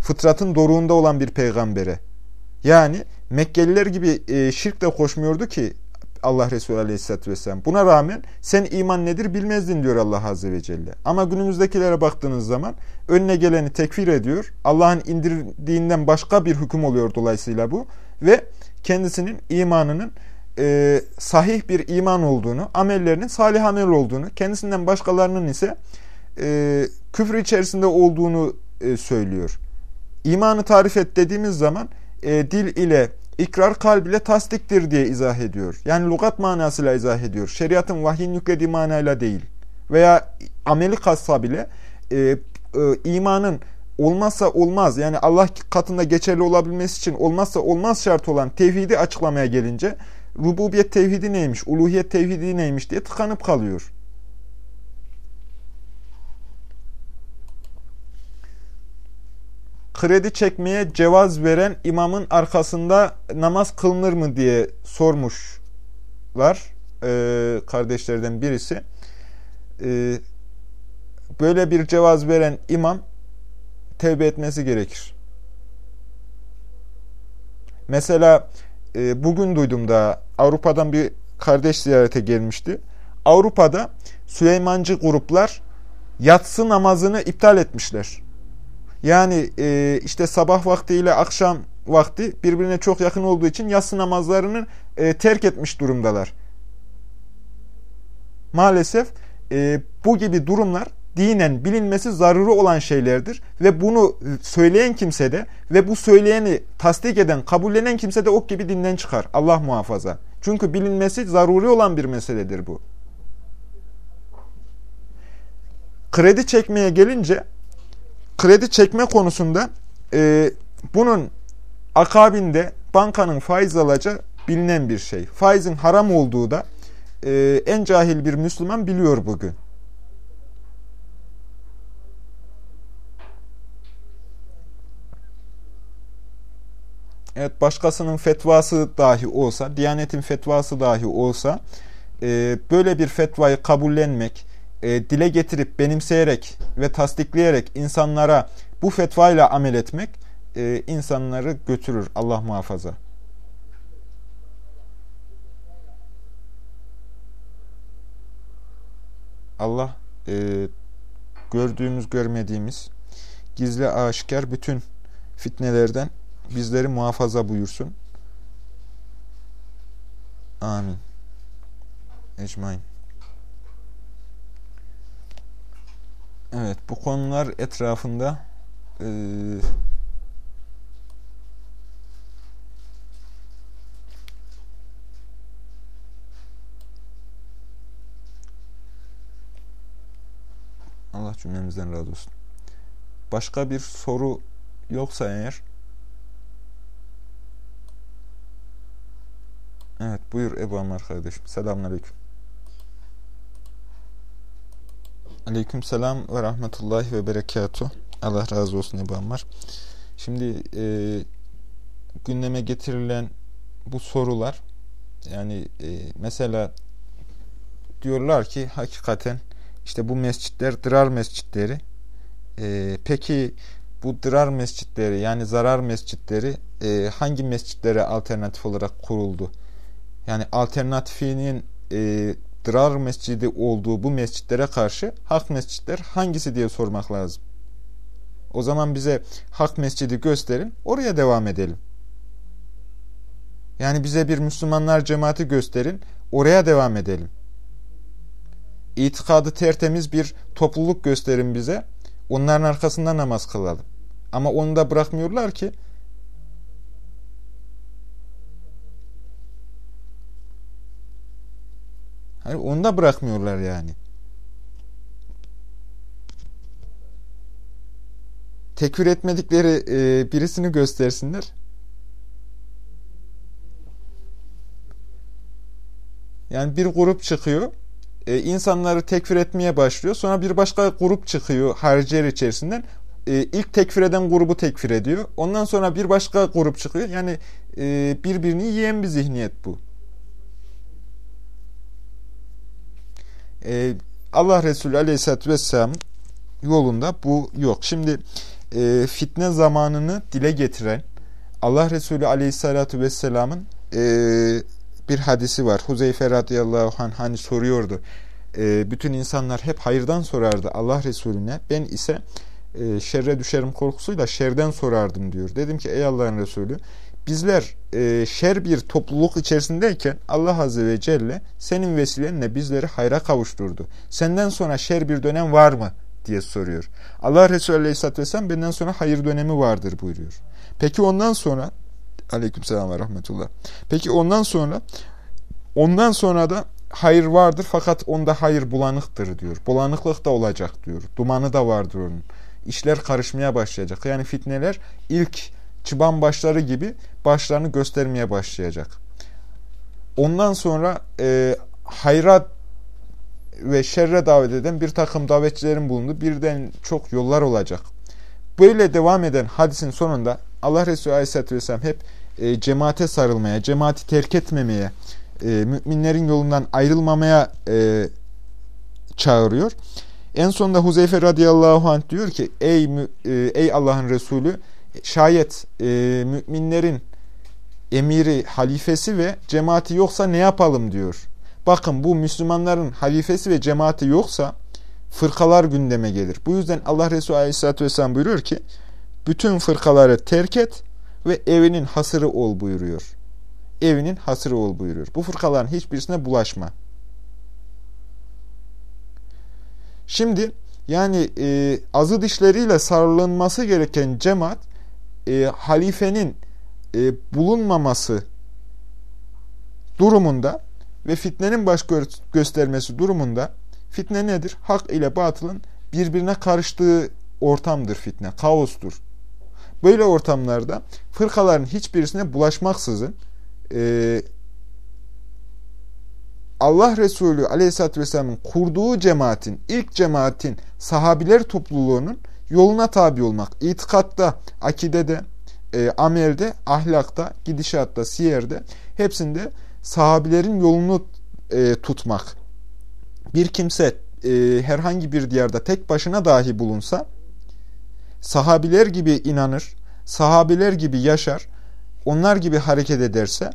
Fıtratın doruğunda olan bir peygambere. Yani Mekkeliler gibi e, şirk de koşmuyordu ki Allah Resulü Aleyhisselatü Vesselam. Buna rağmen sen iman nedir bilmezdin diyor Allah Azze ve Celle. Ama günümüzdekilere baktığınız zaman önüne geleni tekfir ediyor. Allah'ın indirdiğinden başka bir hüküm oluyor dolayısıyla bu. Ve kendisinin imanının e, sahih bir iman olduğunu, amellerinin salih amel olduğunu, kendisinden başkalarının ise e, küfür içerisinde olduğunu e, söylüyor. İmanı tarif et dediğimiz zaman e, dil ile İkrar kalb ile tasdiktir diye izah ediyor. Yani lugat manasıyla izah ediyor. Şeriatın vahyin yüklediği manayla değil. Veya ameli kassa bile e, e, imanın olmazsa olmaz yani Allah katında geçerli olabilmesi için olmazsa olmaz şart olan tevhidi açıklamaya gelince rububiyet tevhidi neymiş, uluhiyet tevhidi neymiş diye tıkanıp kalıyor. Kredi çekmeye cevaz veren imamın arkasında namaz kılınır mı diye sormuşlar e, kardeşlerden birisi. E, böyle bir cevaz veren imam tevbe etmesi gerekir. Mesela e, bugün duydum da Avrupa'dan bir kardeş ziyarete gelmişti. Avrupa'da Süleymancı gruplar yatsı namazını iptal etmişler. Yani e, işte sabah vakti ile akşam vakti birbirine çok yakın olduğu için yatsı namazlarını e, terk etmiş durumdalar. Maalesef e, bu gibi durumlar dinen bilinmesi zaruri olan şeylerdir. Ve bunu söyleyen kimse de ve bu söyleyeni tasdik eden, kabullenen kimse de ok gibi dinden çıkar. Allah muhafaza. Çünkü bilinmesi zaruri olan bir meseledir bu. Kredi çekmeye gelince, kredi çekme konusunda e, bunun akabinde bankanın faiz alacağı bilinen bir şey. Faizin haram olduğu da e, en cahil bir Müslüman biliyor bugün. Evet başkasının fetvası dahi olsa, Diyanet'in fetvası dahi olsa e, böyle bir fetvayı kabullenmek, e, dile getirip benimseyerek ve tasdikleyerek insanlara bu fetvayla amel etmek e, insanları götürür. Allah muhafaza. Allah e, gördüğümüz görmediğimiz gizli aşikar bütün fitnelerden bizleri muhafaza buyursun. Amin. Ecmain. Evet, bu konular etrafında e, Allah cümlemizden razı olsun. Başka bir soru yoksa eğer Evet buyur Ebu Ammar kardeşim. Selamünaleyküm. Aleyküm selam ve rahmetullahi ve berekatuhu. Allah razı olsun Ebu Ammar. Şimdi e, gündeme getirilen bu sorular yani e, mesela diyorlar ki hakikaten işte bu mescitler dırar mescitleri. E, peki bu dırar mescitleri yani zarar mescitleri e, hangi mescitlere alternatif olarak kuruldu? yani alternatifinin e, dırar mescidi olduğu bu mescitlere karşı hak mescitler hangisi diye sormak lazım. O zaman bize hak mescidi gösterin, oraya devam edelim. Yani bize bir Müslümanlar cemaati gösterin, oraya devam edelim. İtikadı tertemiz bir topluluk gösterin bize, onların arkasında namaz kılalım. Ama onu da bırakmıyorlar ki, Hani onu da bırakmıyorlar yani. Tekfir etmedikleri e, birisini göstersinler. Yani bir grup çıkıyor. E, insanları tekfir etmeye başlıyor. Sonra bir başka grup çıkıyor hariciler içerisinden. E, ilk tekfir eden grubu tekfir ediyor. Ondan sonra bir başka grup çıkıyor. Yani e, birbirini yiyen bir zihniyet bu. E, Allah Resulü Aleyhisselatü Vesselam yolunda bu yok. Şimdi e, fitne zamanını dile getiren Allah Resulü Aleyhisselatü Vesselam'ın e, bir hadisi var. Huzeyfe radıyallahu anh hani soruyordu. E, bütün insanlar hep hayırdan sorardı Allah Resulüne. Ben ise e, şerre düşerim korkusuyla şerden sorardım diyor. Dedim ki ey Allah'ın Resulü bizler e, şer bir topluluk içerisindeyken Allah Azze ve Celle senin vesilenle bizleri hayra kavuşturdu. Senden sonra şer bir dönem var mı? diye soruyor. Allah Resulü Aleyhisselatü Vesselam benden sonra hayır dönemi vardır buyuruyor. Peki ondan sonra Aleykümselam ve rahmetullah. Peki ondan sonra ondan sonra da hayır vardır fakat onda hayır bulanıktır diyor. Bulanıklık da olacak diyor. Dumanı da vardır onun. işler karışmaya başlayacak. Yani fitneler ilk çıban başları gibi başlarını göstermeye başlayacak. Ondan sonra e, hayra ve şerre davet eden bir takım davetçilerin bulunduğu birden çok yollar olacak. Böyle devam eden hadisin sonunda Allah Resulü Aleyhisselatü Vesselam hep e, cemaate sarılmaya, cemaati terk etmemeye, e, müminlerin yolundan ayrılmamaya e, çağırıyor. En sonunda Huzeyfe radıyallahu anh diyor ki ey, e, ey Allah'ın Resulü şayet e, müminlerin emiri, halifesi ve cemaati yoksa ne yapalım diyor. Bakın bu Müslümanların halifesi ve cemaati yoksa fırkalar gündeme gelir. Bu yüzden Allah Resulü Aleyhisselatü Vesselam buyuruyor ki bütün fırkaları terk et ve evinin hasırı ol buyuruyor. Evinin hasırı ol buyuruyor. Bu fırkaların hiçbirisine bulaşma. Şimdi yani e, azı dişleriyle sarılınması gereken cemaat e, halifenin e, bulunmaması durumunda ve fitnenin baş göstermesi durumunda fitne nedir? Hak ile batılın birbirine karıştığı ortamdır fitne, kaostur. Böyle ortamlarda fırkaların hiçbirisine bulaşmaksızın e, Allah Resulü Aleyhisselatü Vesselam'ın kurduğu cemaatin, ilk cemaatin sahabiler topluluğunun yoluna tabi olmak. itikatta, akidede, e, amelde, ahlakta, gidişatta, siyerde hepsinde sahabilerin yolunu e, tutmak. Bir kimse e, herhangi bir diyarda tek başına dahi bulunsa sahabiler gibi inanır, sahabiler gibi yaşar, onlar gibi hareket ederse,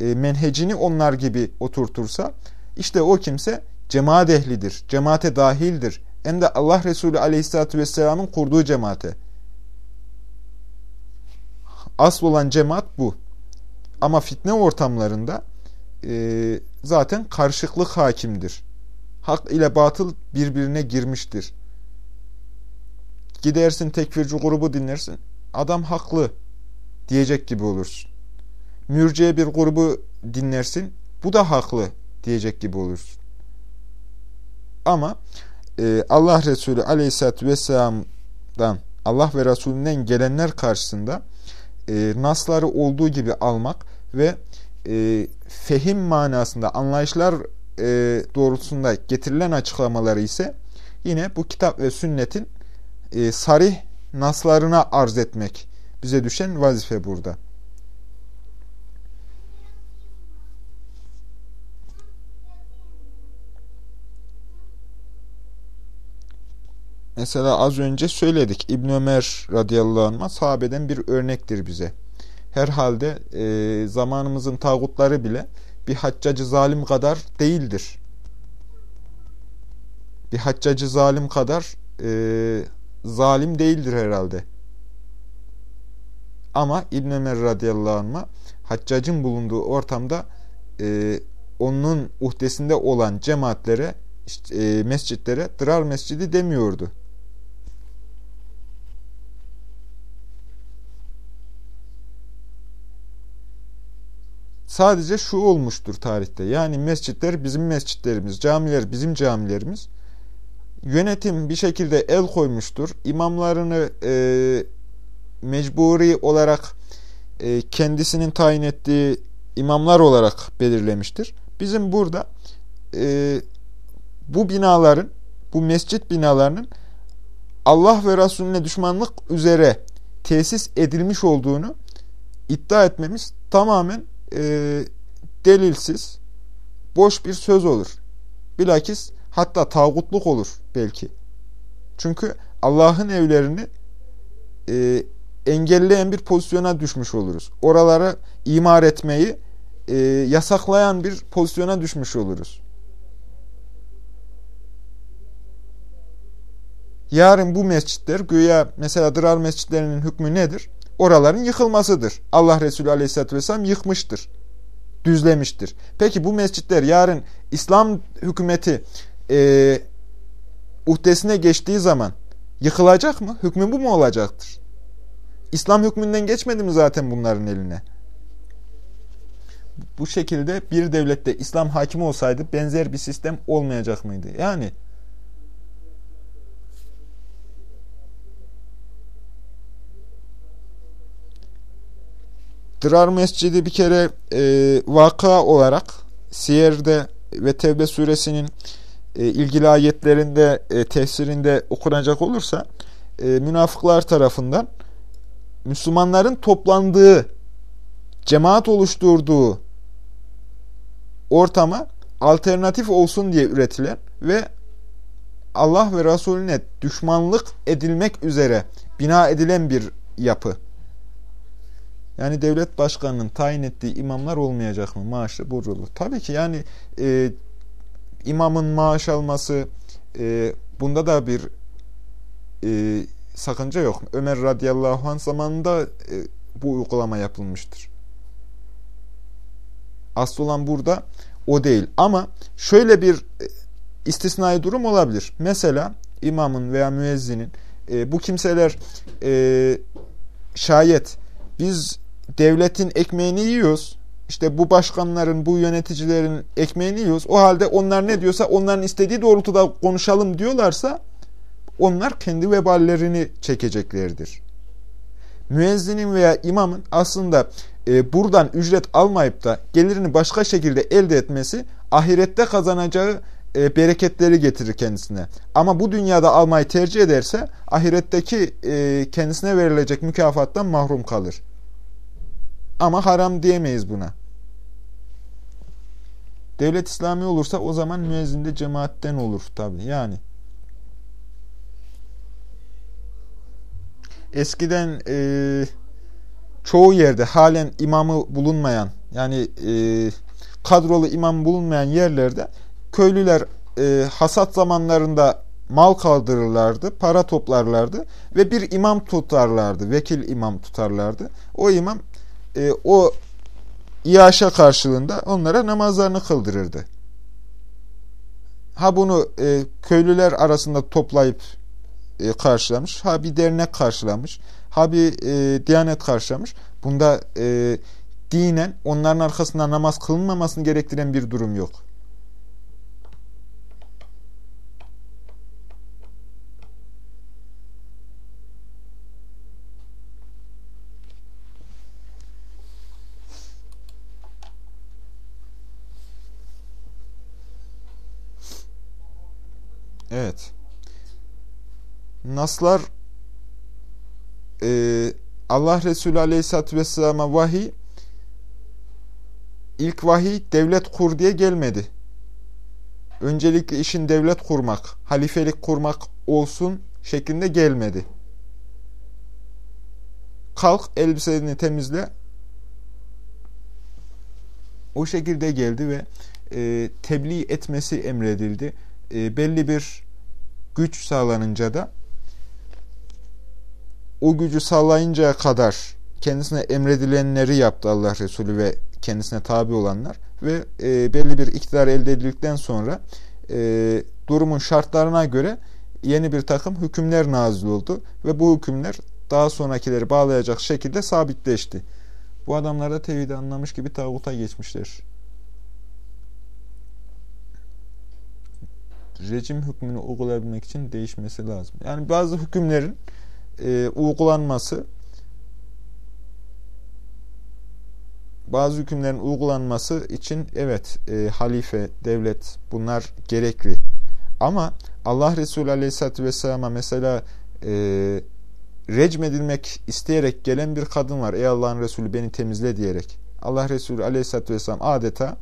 e, menhecini onlar gibi oturtursa, işte o kimse cemaat ehlidir, cemaate dahildir. Hem de Allah Resulü Aleyhisselatü Vesselam'ın kurduğu cemaate. Asıl olan cemaat bu. Ama fitne ortamlarında e, zaten karışıklık hakimdir. Hak ile batıl birbirine girmiştir. Gidersin tekfirci grubu dinlersin. Adam haklı diyecek gibi olursun. Mürciye bir grubu dinlersin. Bu da haklı diyecek gibi olursun. Ama e, Allah Resulü Aleyhisselatü Vesselam'dan Allah ve Resulünden gelenler karşısında e, nasları olduğu gibi almak ve e, fehim manasında anlayışlar e, doğrultusunda getirilen açıklamaları ise yine bu kitap ve sünnetin e, sarih naslarına arz etmek bize düşen vazife burada. Mesela az önce söyledik. İbn Ömer radıyallahu anh sahabeden bir örnektir bize. Herhalde e, zamanımızın tağutları bile bir haccacı zalim kadar değildir. Bir haccacı zalim kadar e, zalim değildir herhalde. Ama İbn Ömer radıyallahu anh'a haccacın bulunduğu ortamda e, onun uhdesinde olan cemaatlere, işte, e, mescitlere dırar mescidi demiyordu. Sadece şu olmuştur tarihte. Yani mescitler bizim mescitlerimiz, camiler bizim camilerimiz. Yönetim bir şekilde el koymuştur. İmamlarını e, mecburi olarak e, kendisinin tayin ettiği imamlar olarak belirlemiştir. Bizim burada e, bu binaların, bu mescit binalarının Allah ve Resulüne düşmanlık üzere tesis edilmiş olduğunu iddia etmemiz tamamen e, delilsiz, boş bir söz olur. Bilakis hatta tağutluk olur belki. Çünkü Allah'ın evlerini e, engelleyen bir pozisyona düşmüş oluruz. Oralara imar etmeyi e, yasaklayan bir pozisyona düşmüş oluruz. Yarın bu mescitler güya mesela Dırar mescitlerinin hükmü nedir? Oraların yıkılmasıdır. Allah Resulü Aleyhisselatü Vesselam yıkmıştır. Düzlemiştir. Peki bu mescitler yarın İslam hükümeti e, uhdesine geçtiği zaman yıkılacak mı? Hükmü bu mu olacaktır? İslam hükmünden geçmedi mi zaten bunların eline? Bu şekilde bir devlette İslam hakimi olsaydı benzer bir sistem olmayacak mıydı? Yani Dırar Mescidi bir kere e, vaka olarak Siyer'de ve Tevbe suresinin e, ilgili ayetlerinde e, tefsirinde okunacak olursa e, münafıklar tarafından Müslümanların toplandığı cemaat oluşturduğu ortama alternatif olsun diye üretilen ve Allah ve Resulüne düşmanlık edilmek üzere bina edilen bir yapı. Yani devlet başkanının tayin ettiği imamlar olmayacak mı? Maaşlı burulu. Tabii ki yani e, imamın maaş alması e, bunda da bir e, sakınca yok. Ömer radıyallahu anh zamanında e, bu uygulama yapılmıştır. Asıl olan burada o değil. Ama şöyle bir e, istisnai durum olabilir. Mesela imamın veya müezzinin e, bu kimseler e, şayet biz devletin ekmeğini yiyoruz. İşte bu başkanların, bu yöneticilerin ekmeğini yiyoruz. O halde onlar ne diyorsa onların istediği doğrultuda konuşalım diyorlarsa onlar kendi veballerini çekeceklerdir. Müezzinin veya imamın aslında e, buradan ücret almayıp da gelirini başka şekilde elde etmesi ahirette kazanacağı e, bereketleri getirir kendisine. Ama bu dünyada almayı tercih ederse ahiretteki e, kendisine verilecek mükafattan mahrum kalır. Ama haram diyemeyiz buna. Devlet İslami olursa o zaman müezzin de cemaatten olur tabi. Yani eskiden e, çoğu yerde halen imamı bulunmayan yani e, kadrolu imam bulunmayan yerlerde köylüler e, hasat zamanlarında mal kaldırırlardı, para toplarlardı ve bir imam tutarlardı, vekil imam tutarlardı. O imam e, o iaşa karşılığında onlara namazlarını kıldırırdı. Ha bunu e, köylüler arasında toplayıp e, karşılamış, ha bir dernek karşılamış, ha bir e, diyanet karşılamış. Bunda e, dinen onların arkasında namaz kılınmamasını gerektiren bir durum yok. Evet. Naslar e, Allah Resulü Aleyhisselatü Vesselam'a vahiy ilk vahiy devlet kur diye gelmedi. Öncelikle işin devlet kurmak, halifelik kurmak olsun şeklinde gelmedi. Kalk elbiselerini temizle. O şekilde geldi ve e, tebliğ etmesi emredildi e, belli bir güç sağlanınca da o gücü sağlayıncaya kadar kendisine emredilenleri yaptı Allah Resulü ve kendisine tabi olanlar ve e, belli bir iktidar elde edildikten sonra e, durumun şartlarına göre yeni bir takım hükümler nazil oldu ve bu hükümler daha sonrakileri bağlayacak şekilde sabitleşti. Bu adamlar da tevhidi anlamış gibi tağuta geçmişler. rejim hükmünü uygulayabilmek için değişmesi lazım. Yani bazı hükümlerin e, uygulanması bazı hükümlerin uygulanması için evet e, halife, devlet bunlar gerekli. Ama Allah Resulü Aleyhisselatü Vesselam'a mesela e, recm edilmek isteyerek gelen bir kadın var. Ey Allah'ın Resulü beni temizle diyerek. Allah Resulü Aleyhisselatü Vesselam adeta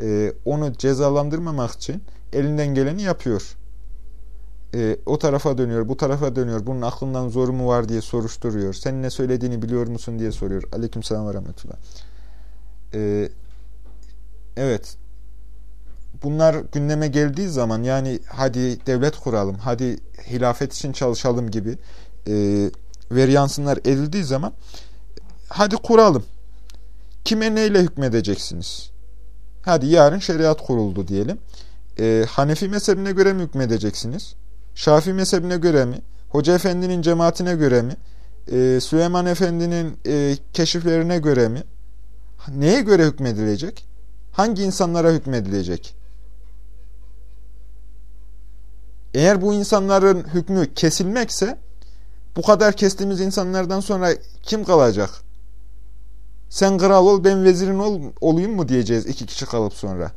e, onu cezalandırmamak için elinden geleni yapıyor. E, o tarafa dönüyor, bu tarafa dönüyor. Bunun aklından zoru mu var diye soruşturuyor. Senin ne söylediğini biliyor musun diye soruyor. Aleykümselam ve rahmetullah. E, evet. Bunlar gündeme geldiği zaman yani hadi devlet kuralım, hadi hilafet için çalışalım gibi e, veryansınlar edildiği zaman hadi kuralım. Kime neyle hükmedeceksiniz? Hadi yarın şeriat kuruldu diyelim e, Hanefi mezhebine göre mi hükmedeceksiniz? Şafi mezhebine göre mi? Hoca Efendi'nin cemaatine göre mi? E, Süleyman Efendi'nin e, keşiflerine göre mi? Neye göre hükmedilecek? Hangi insanlara hükmedilecek? Eğer bu insanların hükmü kesilmekse bu kadar kestiğimiz insanlardan sonra kim kalacak? sen kral ol ben vezirin ol, olayım mı diyeceğiz iki kişi kalıp sonra.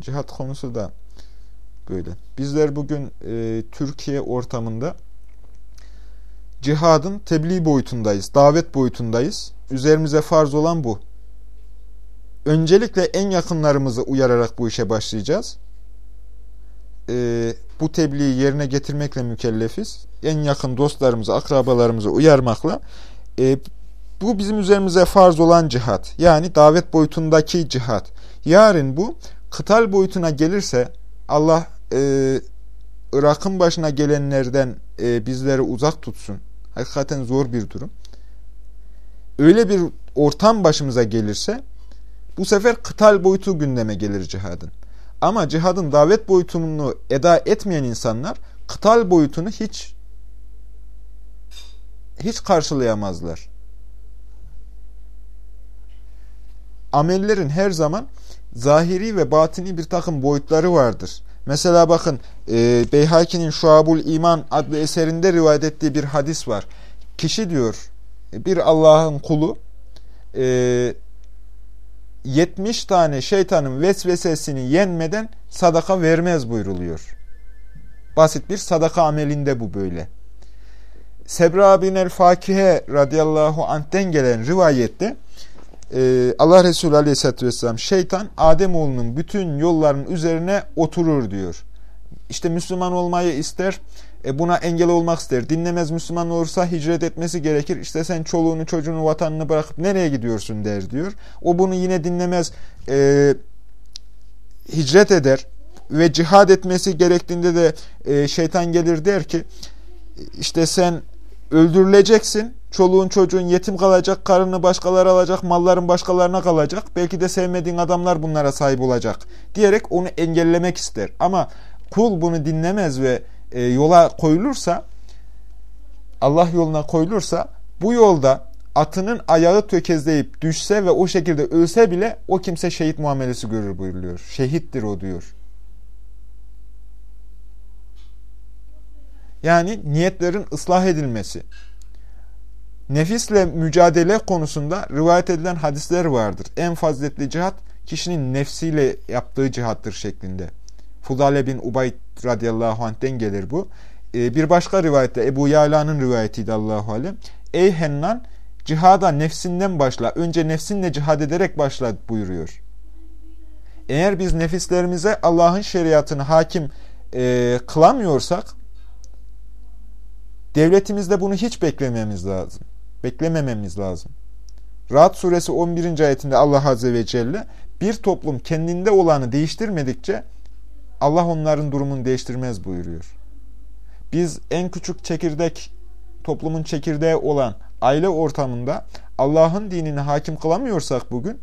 Cihat konusu da böyle. Bizler bugün e, Türkiye ortamında cihadın tebliğ boyutundayız, davet boyutundayız. Üzerimize farz olan bu. Öncelikle en yakınlarımızı uyararak bu işe başlayacağız. E, bu tebliği yerine getirmekle mükellefiz. En yakın dostlarımızı, akrabalarımızı uyarmakla. E, bu bizim üzerimize farz olan cihat. Yani davet boyutundaki cihat. Yarın bu kıtal boyutuna gelirse Allah e, Irak'ın başına gelenlerden e, bizleri uzak tutsun. Hakikaten zor bir durum. Öyle bir ortam başımıza gelirse bu sefer kıtal boyutu gündeme gelir cihadın. Ama cihadın davet boyutunu eda etmeyen insanlar kıtal boyutunu hiç hiç karşılayamazlar. Amellerin her zaman zahiri ve batini bir takım boyutları vardır. Mesela bakın e, Beyhaki'nin Şuabul İman adlı eserinde rivayet ettiği bir hadis var. Kişi diyor bir Allah'ın kulu e, 70 tane şeytanın vesvesesini yenmeden sadaka vermez buyruluyor. Basit bir sadaka amelinde bu böyle. Sebra bin el-Fakihe radıyallahu anh'ten gelen rivayette e, Allah Resulü aleyhissalatü vesselam şeytan Ademoğlunun bütün yolların üzerine oturur diyor. İşte Müslüman olmayı ister, e, buna engel olmak ister. Dinlemez Müslüman olursa hicret etmesi gerekir. İşte sen çoluğunu, çocuğunu, vatanını bırakıp nereye gidiyorsun der diyor. O bunu yine dinlemez, e, hicret eder ve cihad etmesi gerektiğinde de e, şeytan gelir der ki işte sen öldürüleceksin. Çoluğun çocuğun yetim kalacak, karını başkaları alacak, malların başkalarına kalacak. Belki de sevmediğin adamlar bunlara sahip olacak diyerek onu engellemek ister. Ama kul bunu dinlemez ve e, yola koyulursa, Allah yoluna koyulursa bu yolda atının ayağı tökezleyip düşse ve o şekilde ölse bile o kimse şehit muamelesi görür buyuruluyor. Şehittir o diyor. Yani niyetlerin ıslah edilmesi. Nefisle mücadele konusunda rivayet edilen hadisler vardır. En faziletli cihat kişinin nefsiyle yaptığı cihattır şeklinde. Fudale bin Ubayd radıyallahu anh'ten gelir bu. Ee, bir başka rivayette Ebu Yala'nın rivayetiydi Allahu alem. Ey Hennan cihada nefsinden başla. Önce nefsinle cihad ederek başla buyuruyor. Eğer biz nefislerimize Allah'ın şeriatını hakim e, kılamıyorsak devletimizde bunu hiç beklememiz lazım. Beklemememiz lazım. Rahat suresi 11. ayetinde Allah Azze ve Celle bir toplum kendinde olanı değiştirmedikçe Allah onların durumunu değiştirmez buyuruyor. Biz en küçük çekirdek, toplumun çekirdeği olan aile ortamında Allah'ın dinini hakim kılamıyorsak bugün,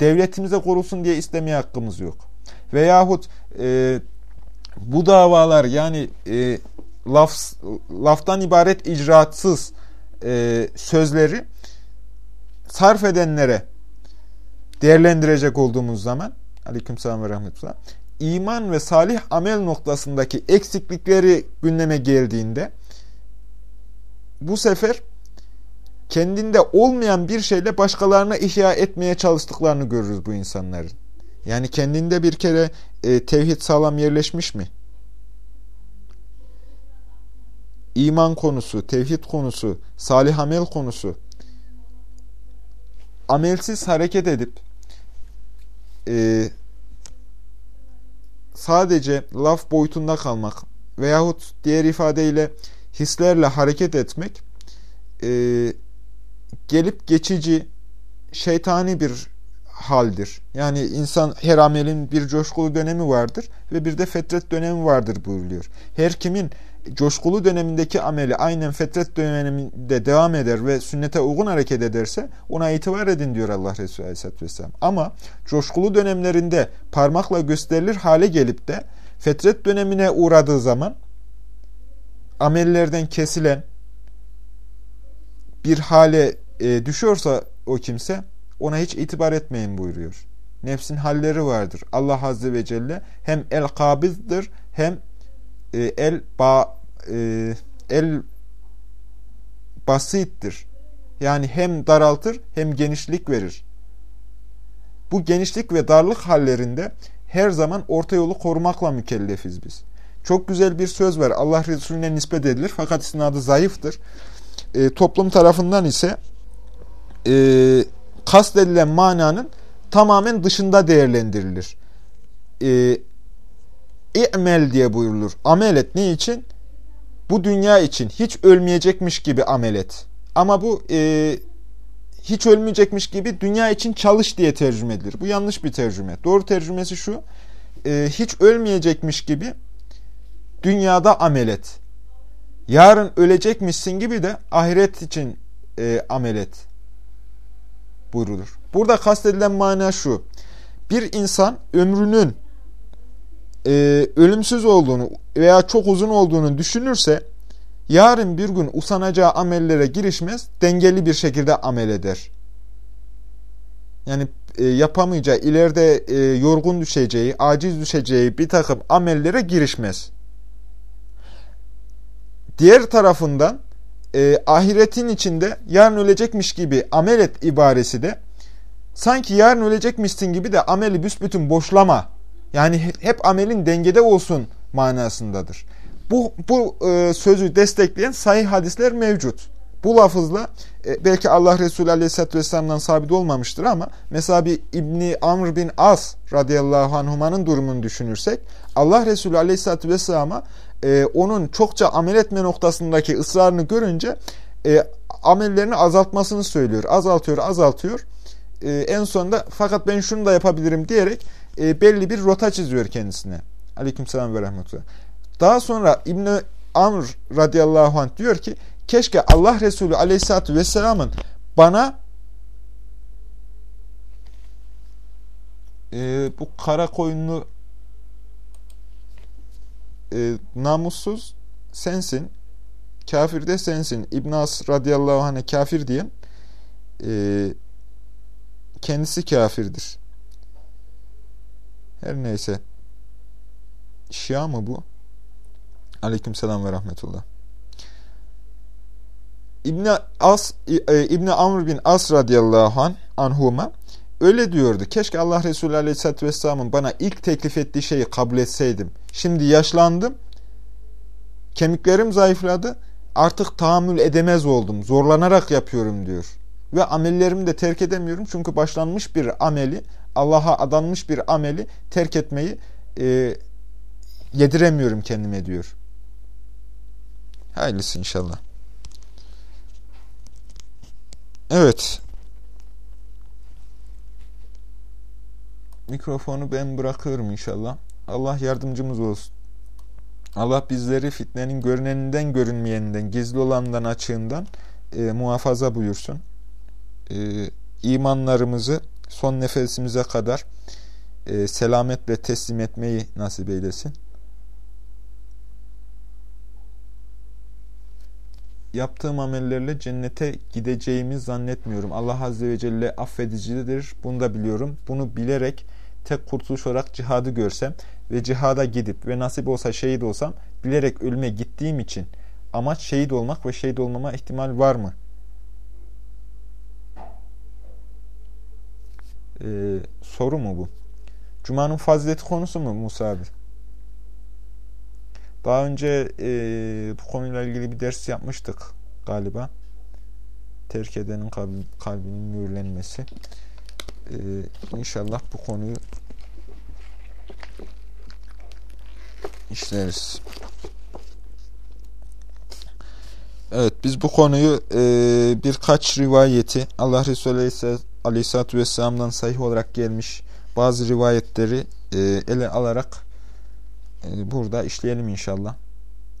devletimize korulsun diye istemeye hakkımız yok. Veyahut e, bu davalar yani e, laf, laftan ibaret icraatsız e, sözleri sarf edenlere değerlendirecek olduğumuz zaman aleykümselam ve rahmetullah iman ve salih amel noktasındaki eksiklikleri gündeme geldiğinde bu sefer kendinde olmayan bir şeyle başkalarına ihya etmeye çalıştıklarını görürüz bu insanların. Yani kendinde bir kere e, tevhid sağlam yerleşmiş mi? İman konusu, tevhid konusu, salih amel konusu amelsiz hareket edip e, sadece laf boyutunda kalmak veyahut diğer ifadeyle hislerle hareket etmek e, gelip geçici şeytani bir haldir. Yani insan her amelin bir coşkulu dönemi vardır ve bir de fetret dönemi vardır buyuruluyor. Her kimin coşkulu dönemindeki ameli aynen fetret döneminde devam eder ve sünnete uygun hareket ederse ona itibar edin diyor Allah Resulü Aleyhisselatü Vesselam. Ama coşkulu dönemlerinde parmakla gösterilir hale gelip de fetret dönemine uğradığı zaman amellerden kesilen bir hale e, düşüyorsa o kimse ona hiç itibar etmeyin buyuruyor. Nefsin halleri vardır. Allah Azze ve Celle hem el-kabizdir hem e, el ba e, el basittir. Yani hem daraltır hem genişlik verir. Bu genişlik ve darlık hallerinde her zaman orta yolu korumakla mükellefiz biz. Çok güzel bir söz var. Allah Resulüne nispet edilir fakat isnadı zayıftır. E, toplum tarafından ise e, kastedilen mananın tamamen dışında değerlendirilir. E, İ'mel diye buyurulur. Amel et. Ne için? Bu dünya için. Hiç ölmeyecekmiş gibi amel et. Ama bu e, hiç ölmeyecekmiş gibi dünya için çalış diye tercüme edilir. Bu yanlış bir tercüme. Doğru tercümesi şu. E, hiç ölmeyecekmiş gibi dünyada amel et. Yarın ölecekmişsin gibi de ahiret için e, amel et buyrulur. Burada kastedilen mana şu. Bir insan ömrünün e, ölümsüz olduğunu veya çok uzun olduğunu düşünürse yarın bir gün usanacağı amellere girişmez, dengeli bir şekilde amel eder. Yani e, yapamayacağı, ileride e, yorgun düşeceği, aciz düşeceği bir takım amellere girişmez. Diğer tarafından e, ahiretin içinde yarın ölecekmiş gibi amel et ibaresi de sanki yarın ölecekmişsin gibi de ameli büsbütün boşlama. Yani hep amelin dengede olsun manasındadır. Bu, bu e, sözü destekleyen sahih hadisler mevcut. Bu lafızla e, belki Allah Resulü Aleyhisselatü Vesselam'dan sabit olmamıştır ama mesela bir İbni Amr bin As radıyallahu anhumanın durumunu düşünürsek Allah Resulü Aleyhisselatü Vesselam'a e, onun çokça amel etme noktasındaki ısrarını görünce e, amellerini azaltmasını söylüyor. Azaltıyor, azaltıyor. E, en sonunda fakat ben şunu da yapabilirim diyerek e, belli bir rota çiziyor kendisine. Aleykümselam ve rahmetullah. Daha sonra İbni Amr radıyallahu anh diyor ki keşke Allah Resulü aleyhissalatü vesselamın bana e, bu kara koyunlu e, namussuz sensin, kafir de sensin. İbn As radıyallahu anh'a kafir diyen e, kendisi kafirdir. Her neyse. Şia mı bu? Aleyküm selam ve rahmetullah. İbni As e, İbni Amr bin As radıyallahu an anhuma öyle diyordu. Keşke Allah Resulü aleyhissalatü vesselamın bana ilk teklif ettiği şeyi kabul etseydim. Şimdi yaşlandım. Kemiklerim zayıfladı. Artık tahammül edemez oldum. Zorlanarak yapıyorum diyor. Ve amellerimi de terk edemiyorum. Çünkü başlanmış bir ameli, Allah'a adanmış bir ameli terk etmeyi e, yediremiyorum kendime diyor. Hayırlısı inşallah. Evet. Mikrofonu ben bırakıyorum inşallah. Allah yardımcımız olsun. Allah bizleri fitnenin görüneninden görünmeyeninden, gizli olandan açığından e, muhafaza buyursun. E, imanlarımızı son nefesimize kadar e, selametle teslim etmeyi nasip eylesin. yaptığım amellerle cennete gideceğimi zannetmiyorum. Allah Azze ve Celle affedicidir. Bunu da biliyorum. Bunu bilerek tek kurtuluş olarak cihadı görsem ve cihada gidip ve nasip olsa şehit olsam bilerek ölüme gittiğim için amaç şehit olmak ve şehit olmama ihtimal var mı? Ee, soru mu bu? Cuma'nın fazileti konusu mu Musa abi? Daha önce e, bu konuyla ilgili bir ders yapmıştık galiba. Terk edenin kalb, kalbinin mühürlenmesi. E, inşallah bu konuyu işleriz. Evet biz bu konuyu e, birkaç rivayeti Allah Resulü Aleyhisselatü Vesselam'dan sahih olarak gelmiş bazı rivayetleri e, ele alarak e, burada işleyelim inşallah.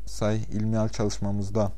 Sahih ilmihal çalışmamızda